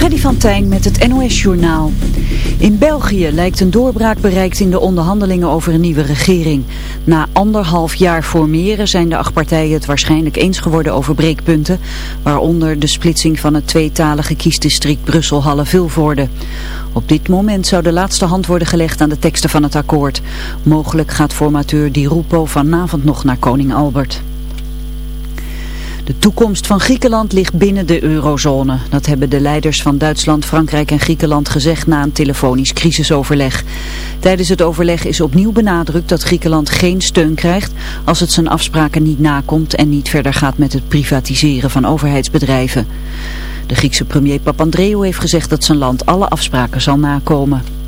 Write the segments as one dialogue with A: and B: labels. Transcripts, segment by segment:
A: Freddy van Tijn met het NOS-journaal. In België lijkt een doorbraak bereikt in de onderhandelingen over een nieuwe regering. Na anderhalf jaar formeren zijn de acht partijen het waarschijnlijk eens geworden over breekpunten, waaronder de splitsing van het tweetalige kiesdistrict Brussel-Halle-Vilvoorde. Op dit moment zou de laatste hand worden gelegd aan de teksten van het akkoord. Mogelijk gaat formateur Di Rupo vanavond nog naar koning Albert. De toekomst van Griekenland ligt binnen de eurozone. Dat hebben de leiders van Duitsland, Frankrijk en Griekenland gezegd na een telefonisch crisisoverleg. Tijdens het overleg is opnieuw benadrukt dat Griekenland geen steun krijgt als het zijn afspraken niet nakomt en niet verder gaat met het privatiseren van overheidsbedrijven. De Griekse premier Papandreou heeft gezegd dat zijn land alle afspraken zal nakomen.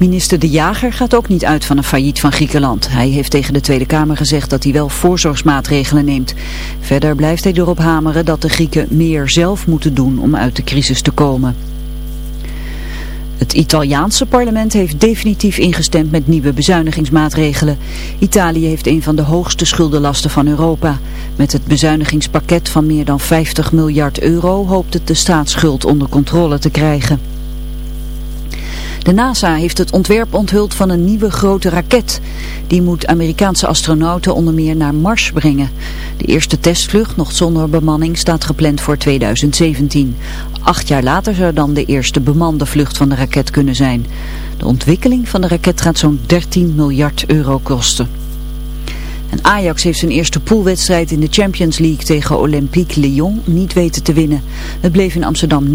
A: Minister De Jager gaat ook niet uit van een failliet van Griekenland. Hij heeft tegen de Tweede Kamer gezegd dat hij wel voorzorgsmaatregelen neemt. Verder blijft hij erop hameren dat de Grieken meer zelf moeten doen om uit de crisis te komen. Het Italiaanse parlement heeft definitief ingestemd met nieuwe bezuinigingsmaatregelen. Italië heeft een van de hoogste schuldenlasten van Europa. Met het bezuinigingspakket van meer dan 50 miljard euro hoopt het de staatsschuld onder controle te krijgen. De NASA heeft het ontwerp onthuld van een nieuwe grote raket. Die moet Amerikaanse astronauten onder meer naar Mars brengen. De eerste testvlucht, nog zonder bemanning, staat gepland voor 2017. Acht jaar later zou dan de eerste bemande vlucht van de raket kunnen zijn. De ontwikkeling van de raket gaat zo'n 13 miljard euro kosten. En Ajax heeft zijn eerste poolwedstrijd in de Champions League tegen Olympique Lyon niet weten te winnen. Het bleef in Amsterdam 0-0.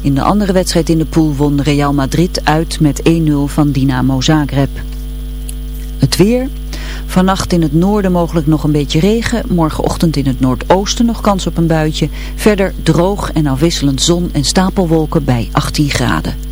A: In de andere wedstrijd in de pool won Real Madrid uit met 1-0 van Dynamo Zagreb. Het weer... Vannacht in het noorden mogelijk nog een beetje regen. Morgenochtend in het noordoosten nog kans op een buitje. Verder droog en afwisselend zon en stapelwolken bij 18 graden.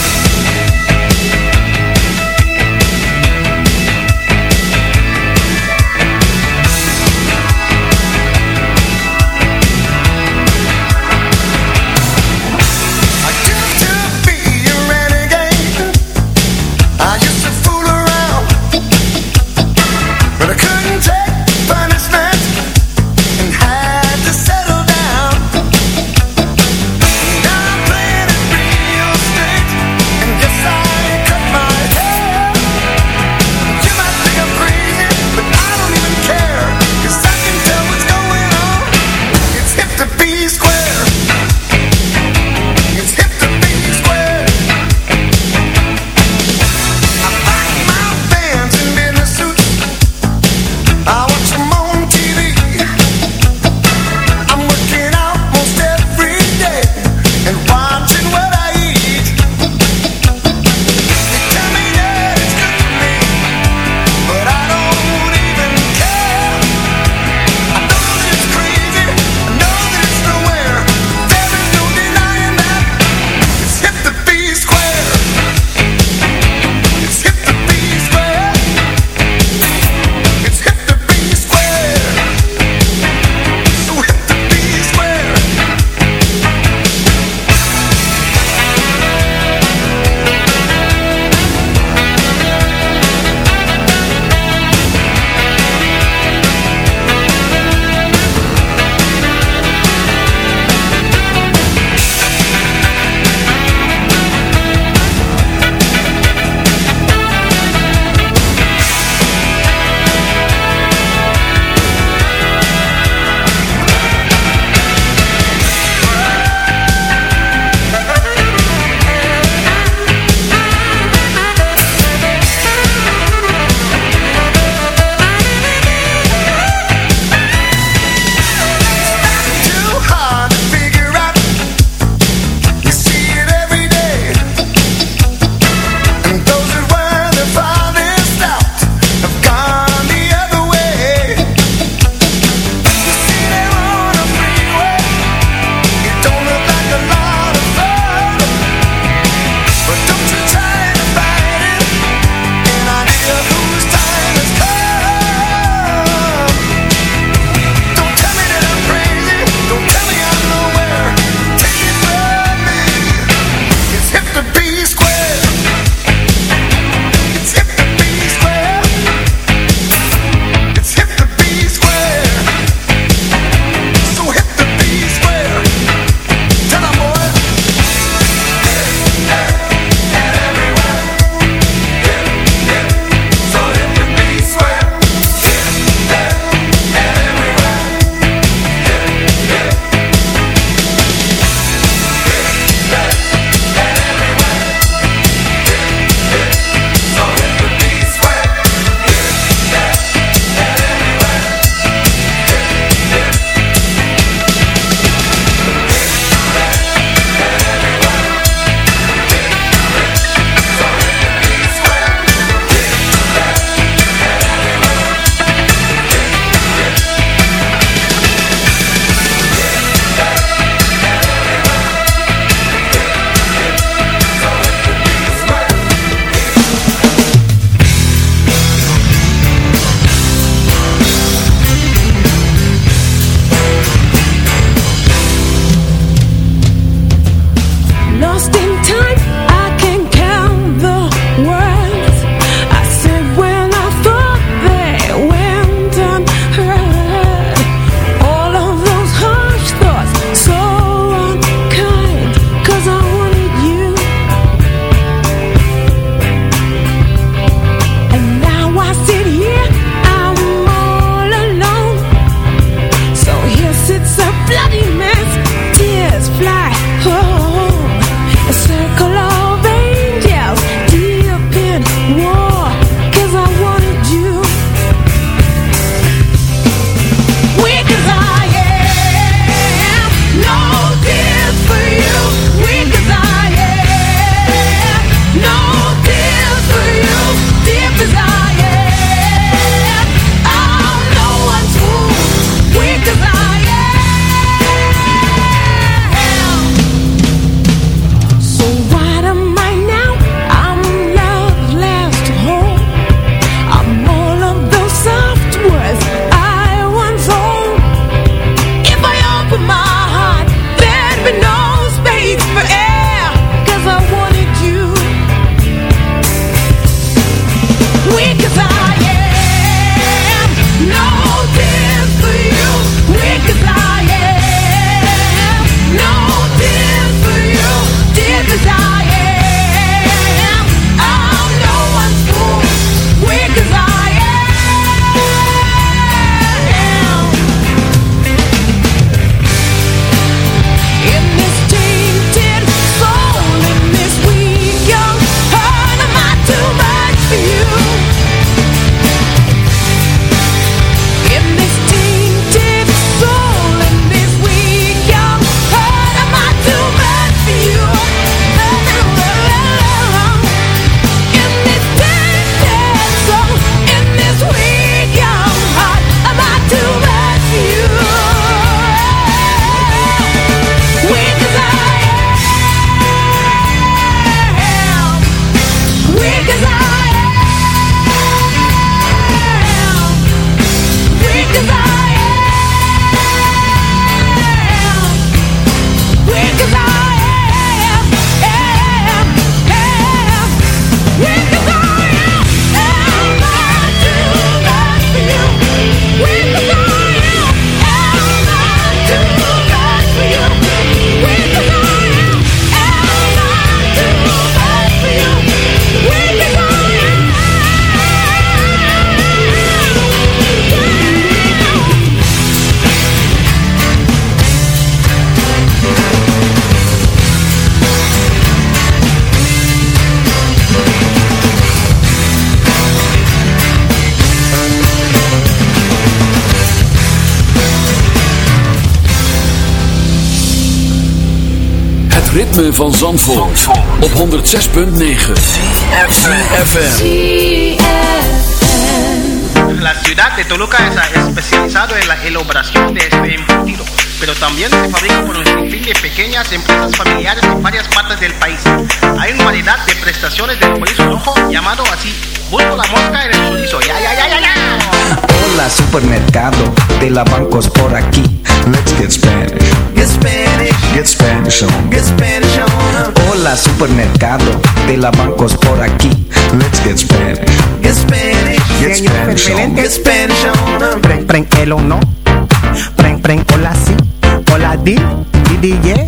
B: Ritme van Zandvoort, op 106.9 FM.
C: La ciudad de Toluca es especializado en la elaboración de este embutido, pero también se fabrica por un sinfín de pequeñas empresas familiares en varias partes del país. Hay una variedad de prestaciones del chorizo rojo llamado así. Busco la mosca en el chorizo. Ya, ya, ya, ya, ya.
D: Hola supermercado de la bancos por aquí. Let's get Spanish.
E: Get Spanish,
D: Get Spanish on.
E: get Spanish on.
D: Hola supermercado de la bancos por aquí. Let's get Spanish.
E: Get Spanish,
D: Get Spanish on.
E: get Spanish on.
F: Preng, preng, el o no. Preng, preng, hola si. Hola di, di, di, yeah.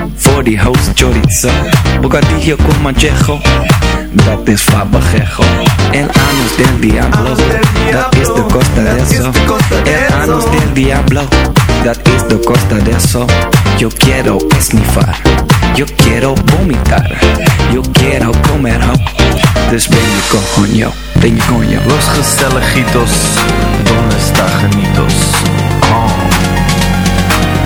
D: Die host chorizo. Bocadillo con manchejo. Dat is fabajejo. El anus del diablo. Dat is de costa de eso. El anus del diablo. Dat is de costa de eso. Yo quiero esnifar. Yo quiero vomitar. Yo quiero comer ho. Dus ben je coño, ben je coño.
G: Los Gestelejitos, ¿dónde está Janitos? Oh.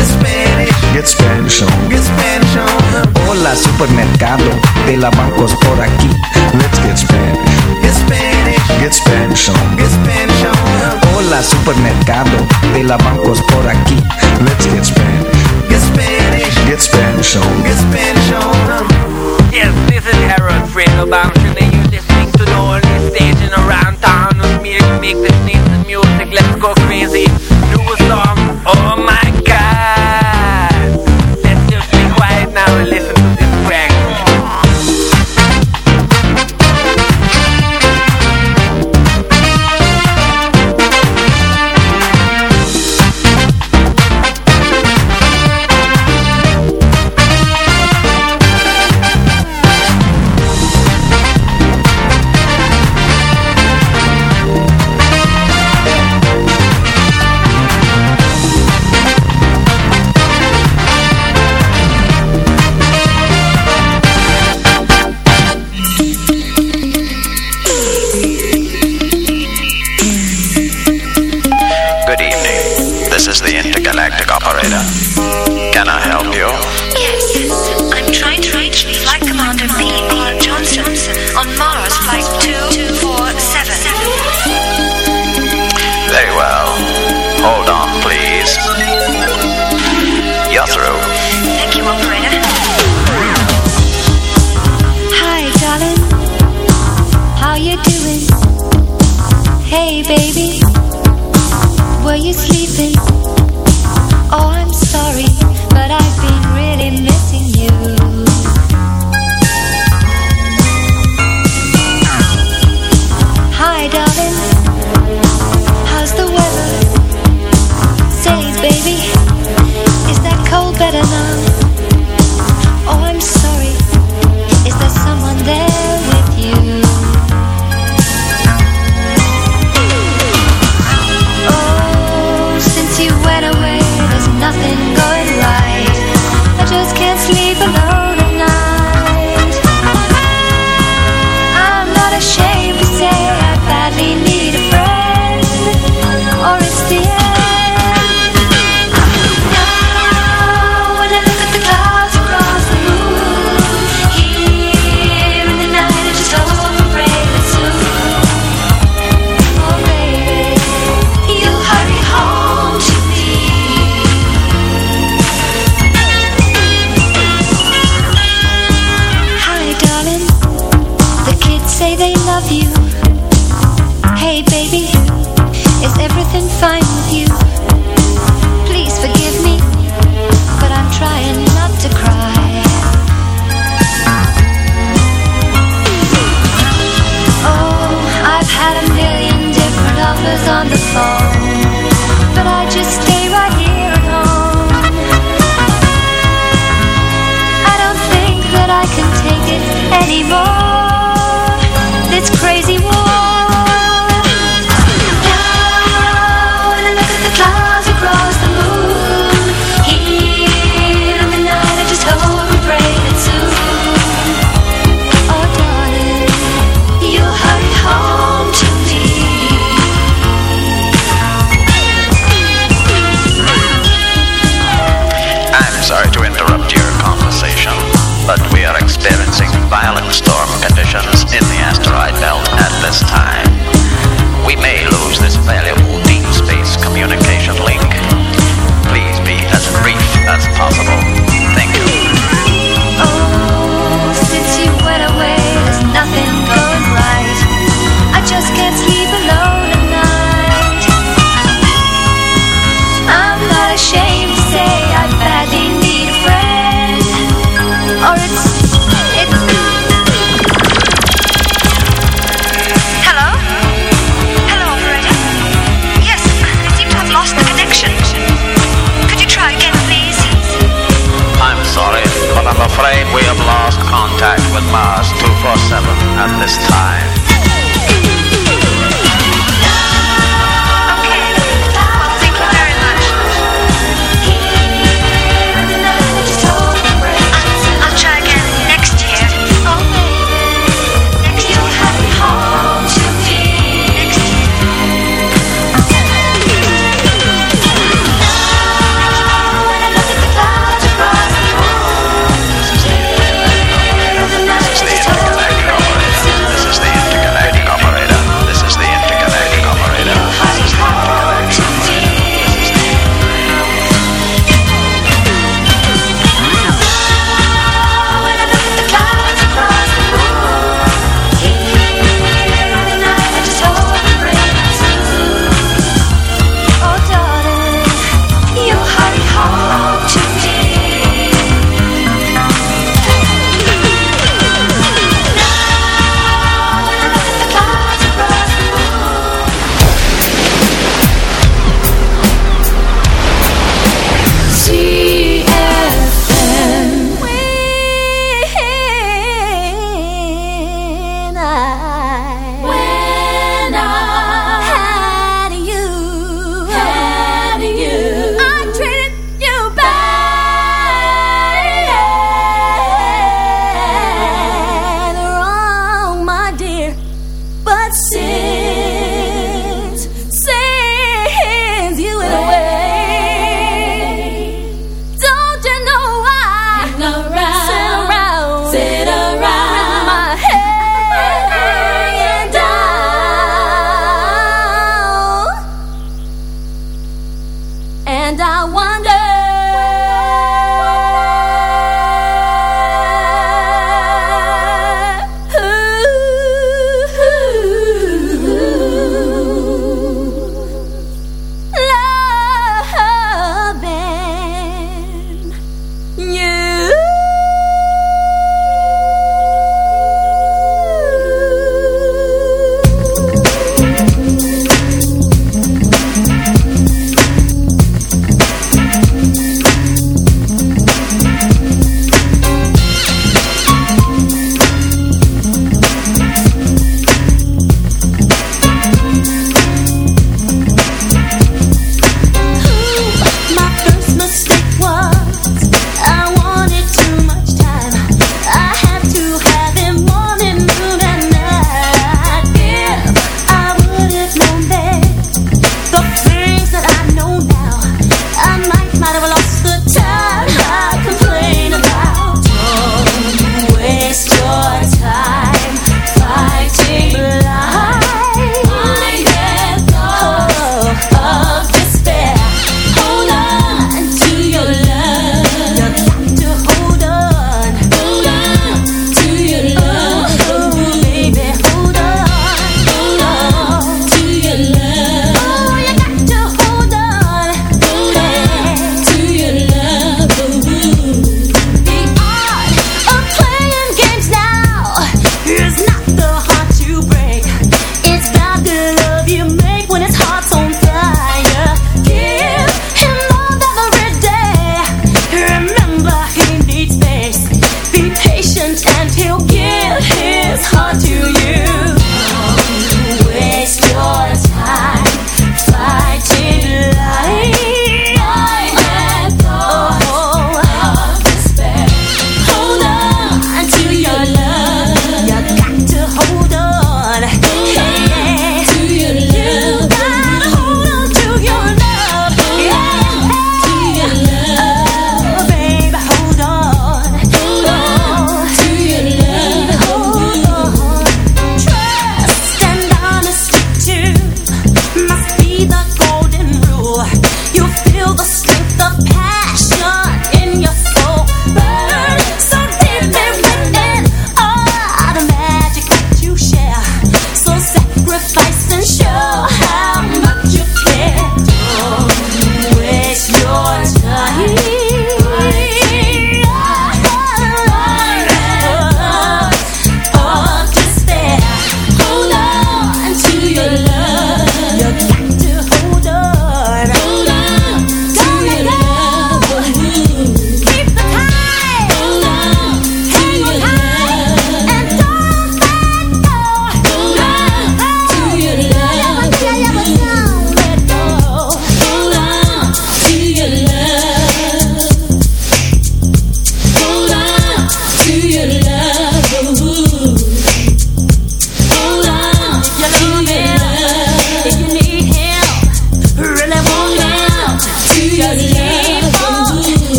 E: Get Spanish,
D: Get Spanish on.
E: get Spanish on.
D: Hola supermercado de la bancos por aquí. Let's get Spanish.
E: Get Spanish,
D: Get Spanish on.
E: get Spanish on.
D: Hola supermercado de la bancos por aquí. Let's get Spanish.
E: Get Spanish,
D: Get Spanish on.
E: get Spanish on.
H: Yes, this is Harold Fredelbaum, and you're listening to the only station around town with me make this nice music. Let's go crazy. Do a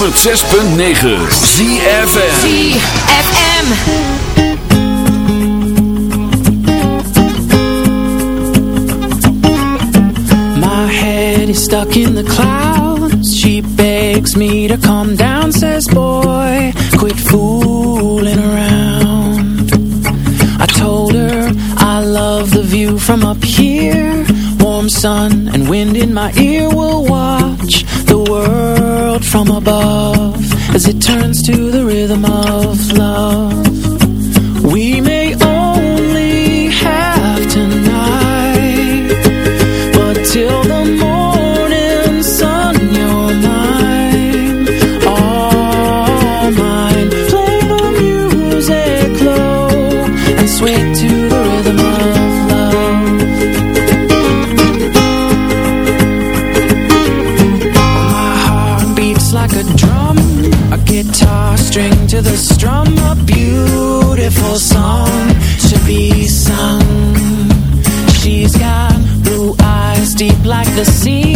I: 106.9 ZFM
J: ZFM
K: stuck in the clouds. She begs me to calm down Says boy, quit fooling around. I told her I love the view from up here. Warm sun and wind in my ear from above as it turns to the rhythm of love. the sea.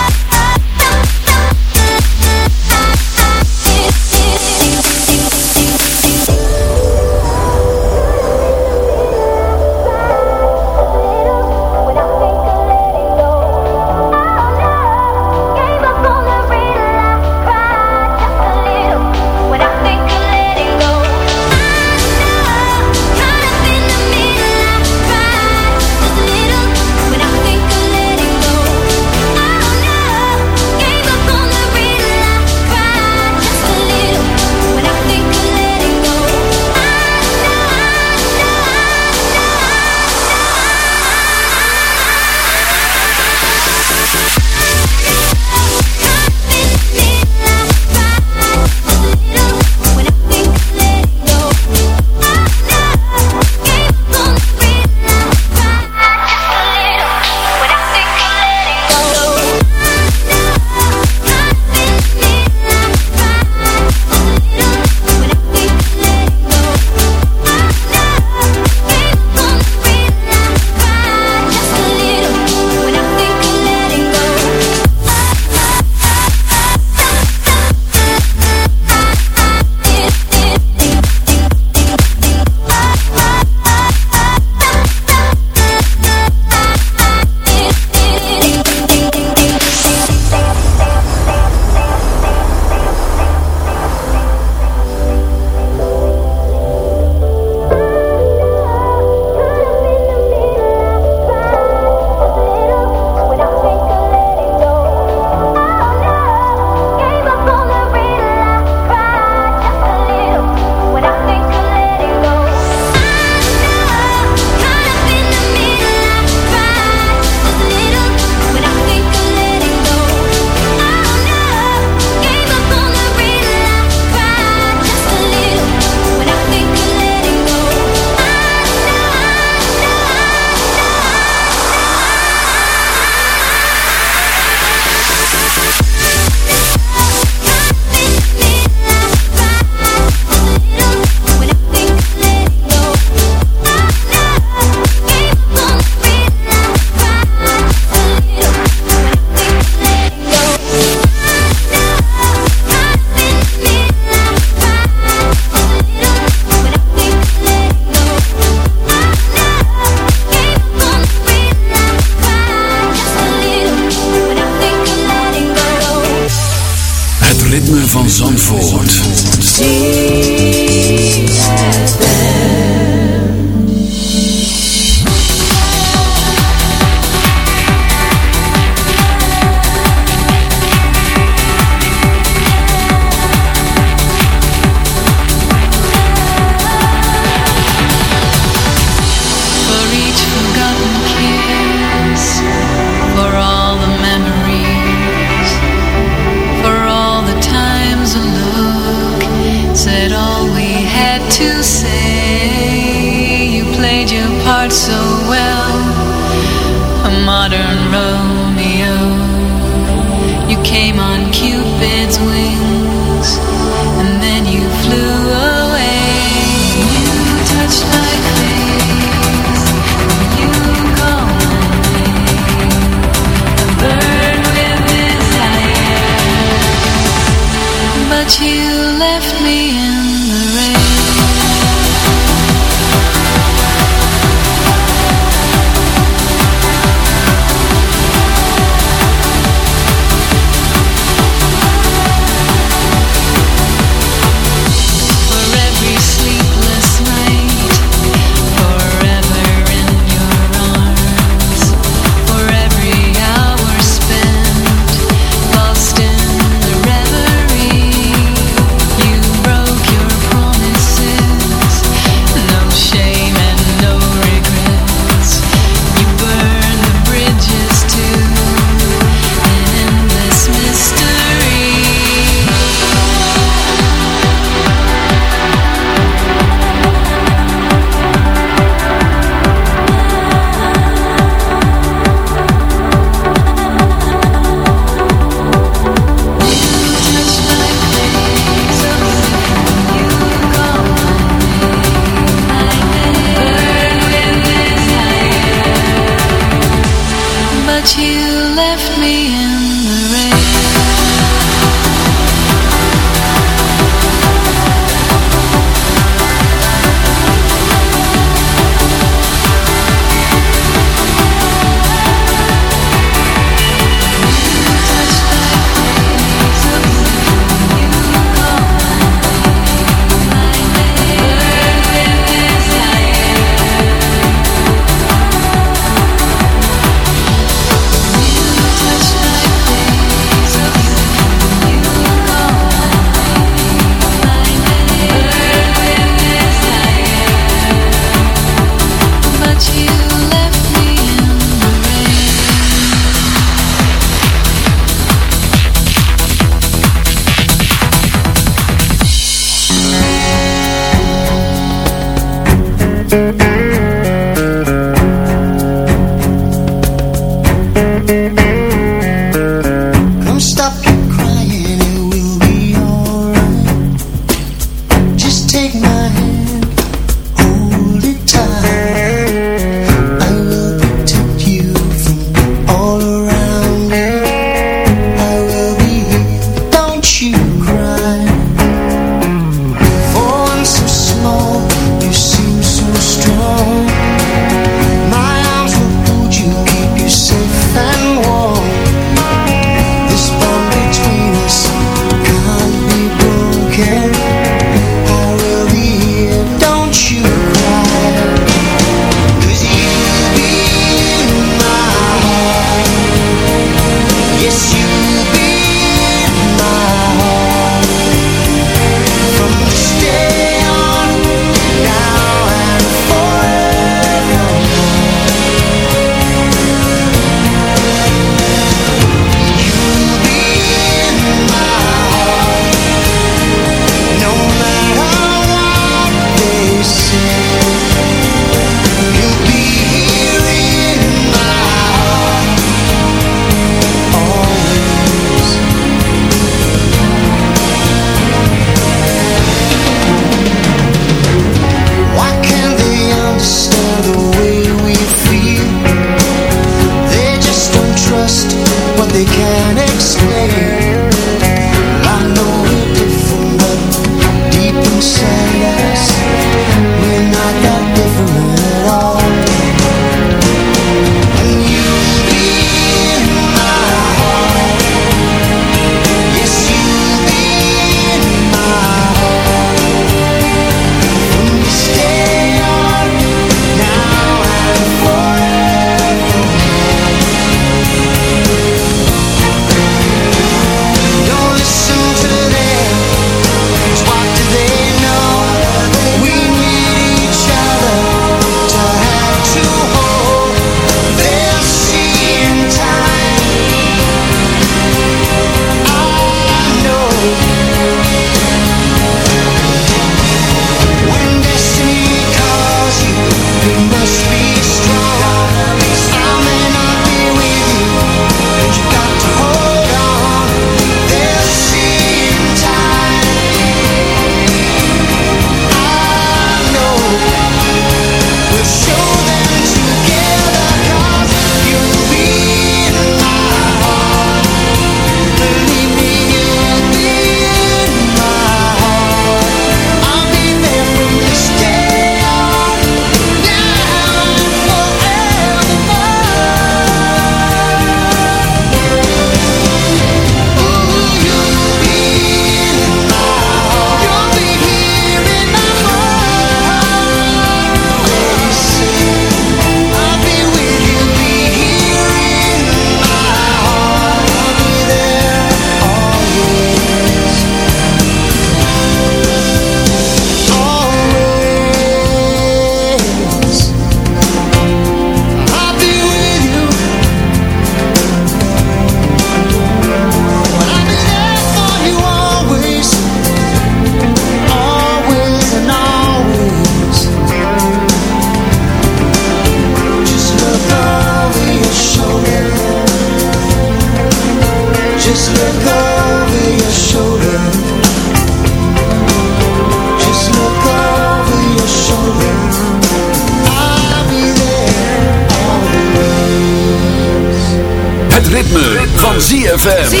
I: ZFM.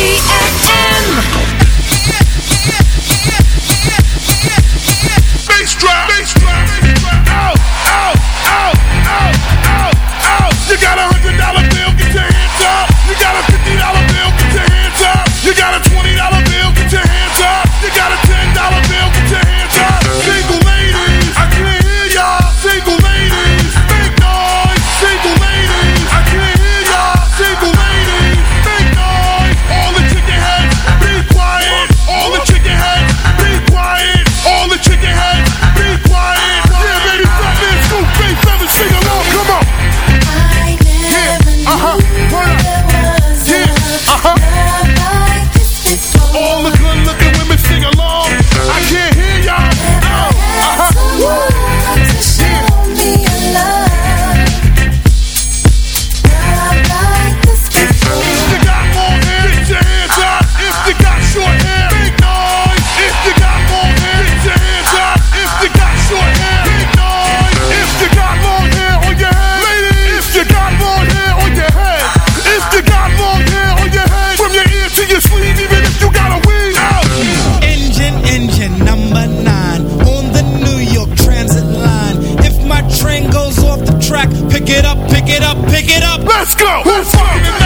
L: Let's go. Let's go.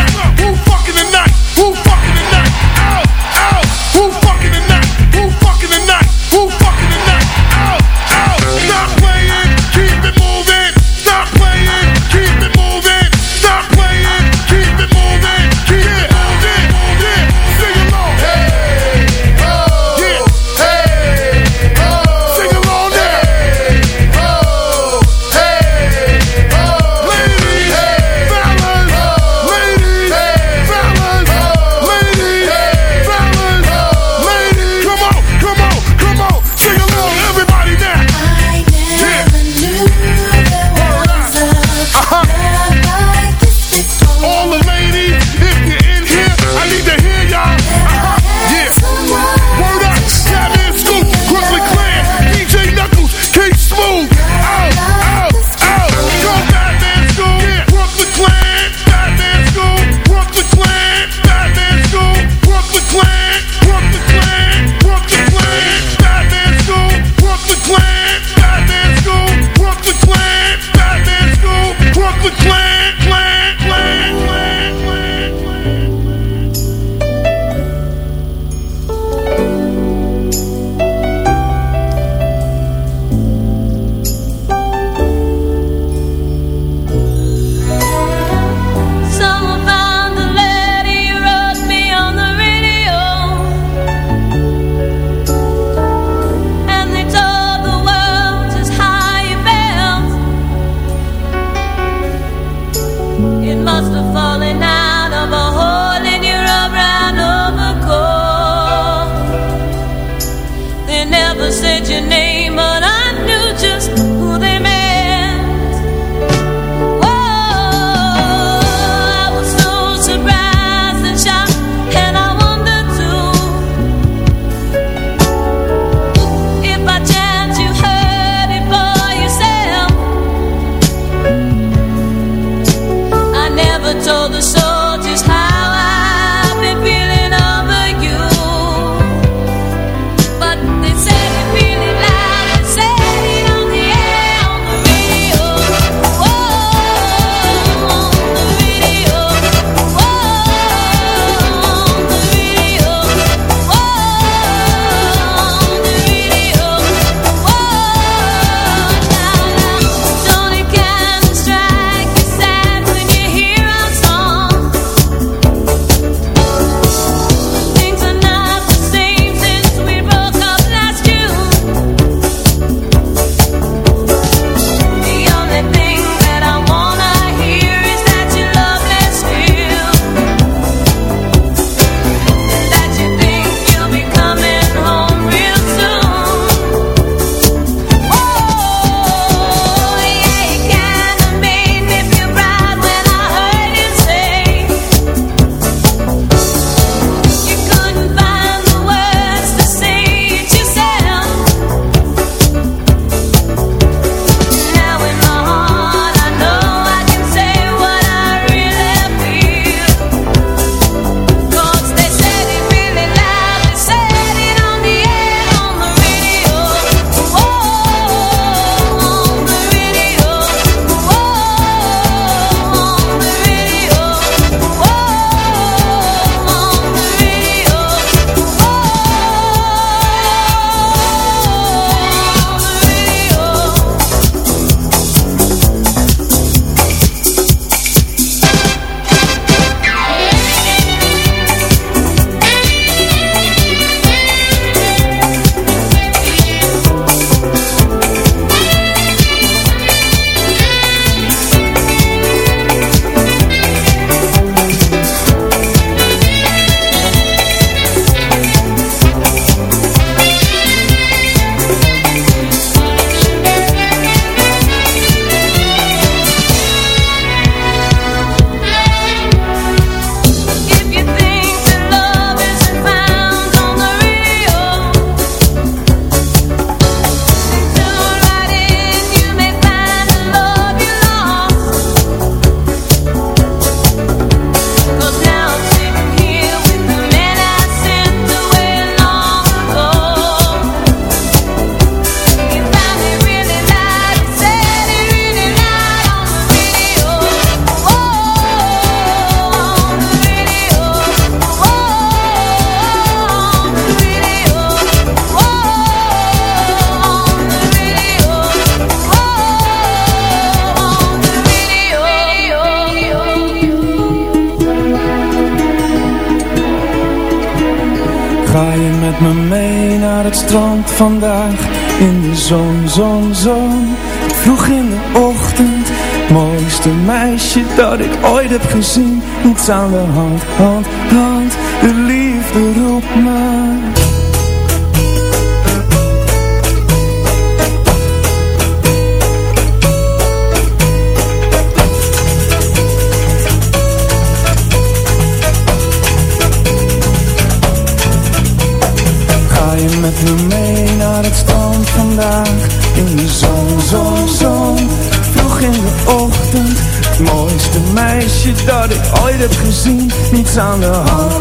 L: heb gezien, niets aan de hand, hand, hand, de liefde roept me. 上的红。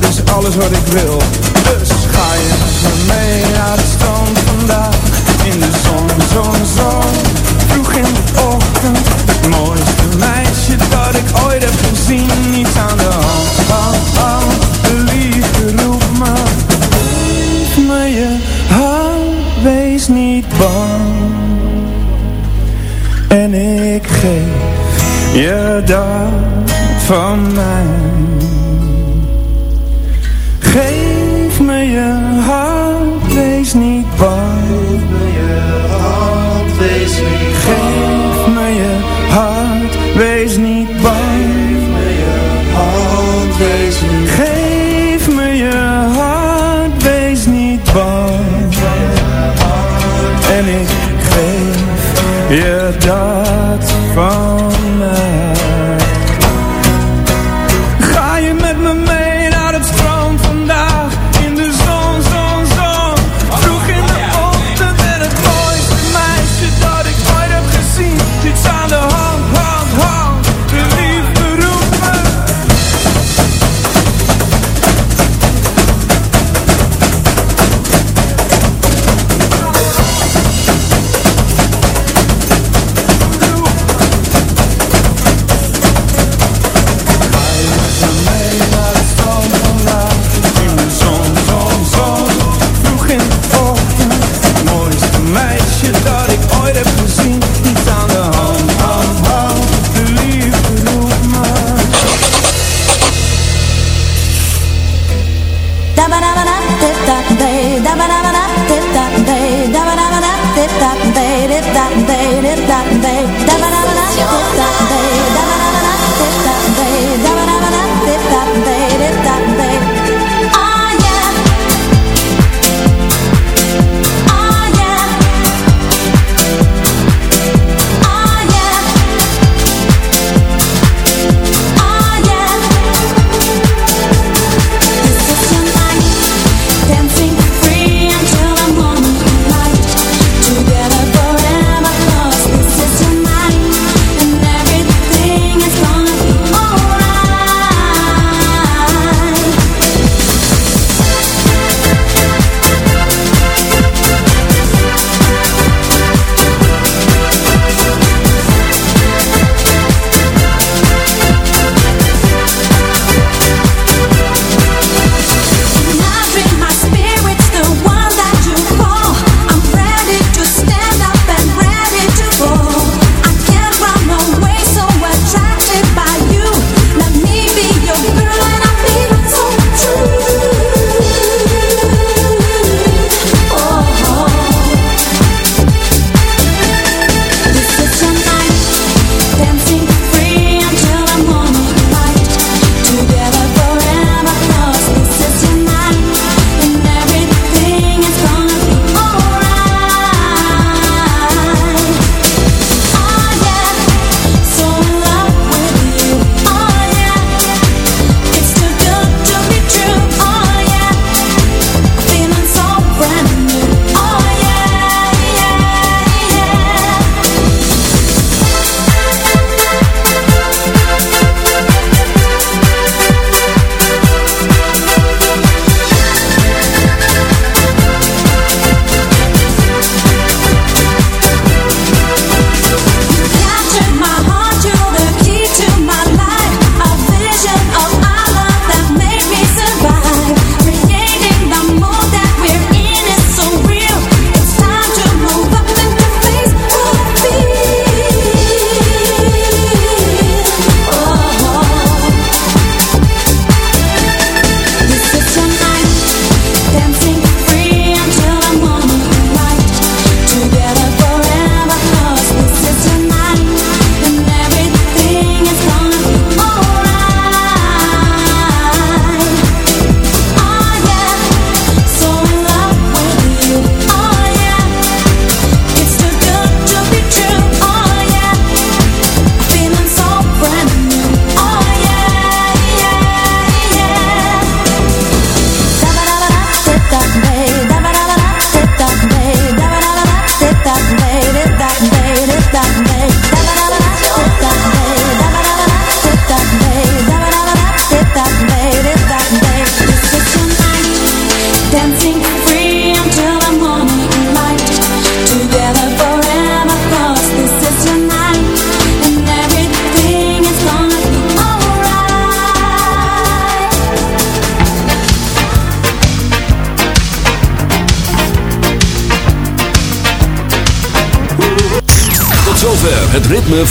L: dat is alles wat ik wil. Dus ga je met mee naar de strand vandaag. In de zon, zon, zon. Vroeg in de ochtend. Het mooiste meisje dat ik ooit heb gezien. Niet aan de hand, hand, hand De liefde roep me. Geef me je hand, wees niet bang. En ik geef je dat van mij.
M: da da
B: da da da